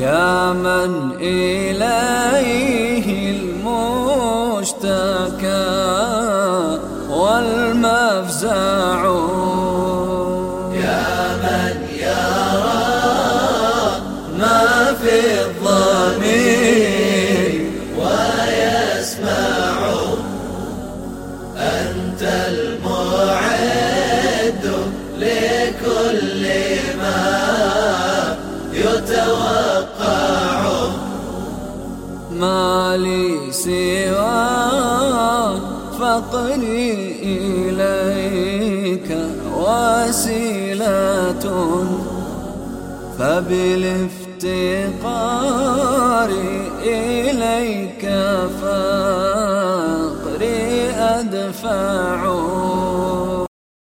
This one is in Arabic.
يا من إليه المشتكى والمفزع. يا من يرى ما في الضمير ويسمع أنت المعد لكل ما يتوقع ما لي سوى فقري إليك وسيلة. فبالافتقار إليك فقري أدفع